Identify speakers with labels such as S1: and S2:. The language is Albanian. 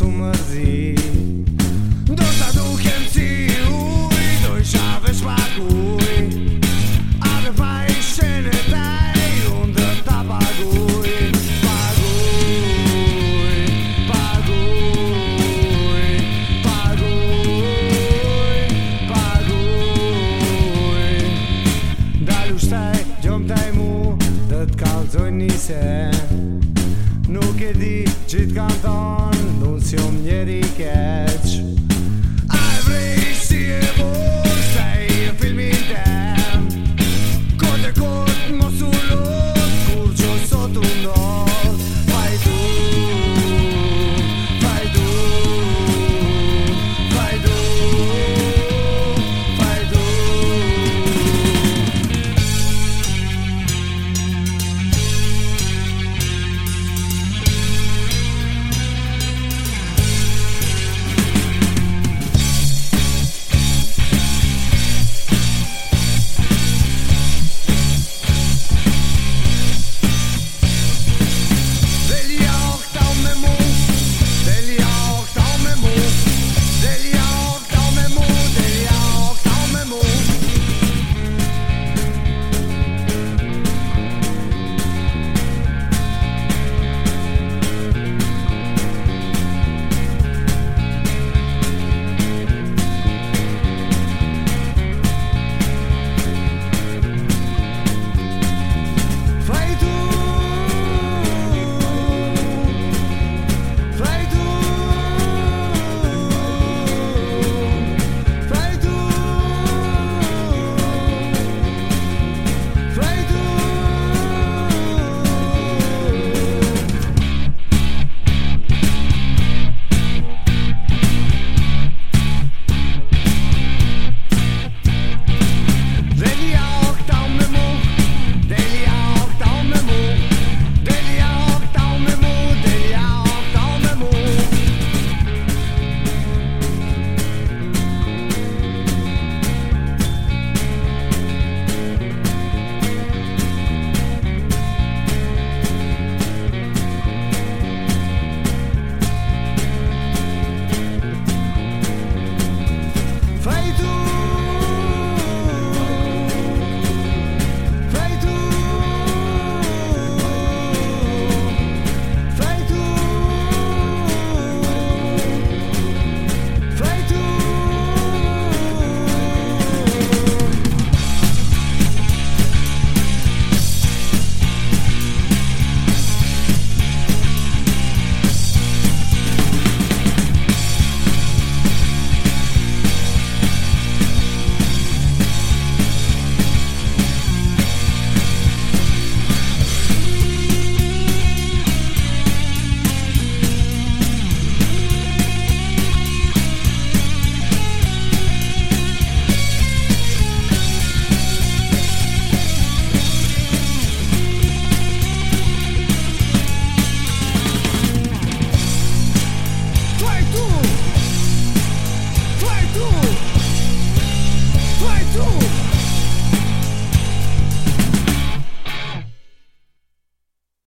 S1: su mërzi Do të duhem si uj, do i shave shpakuj A dhe pa i shene taj, unë dhe ta paguj
S2: Paguj, paguj,
S1: paguj, paguj Dalu shtaj, gjom taj mu, dhe t'kallzoj njëse Nuk e di që t'kallzoj njëse canción nyerikedj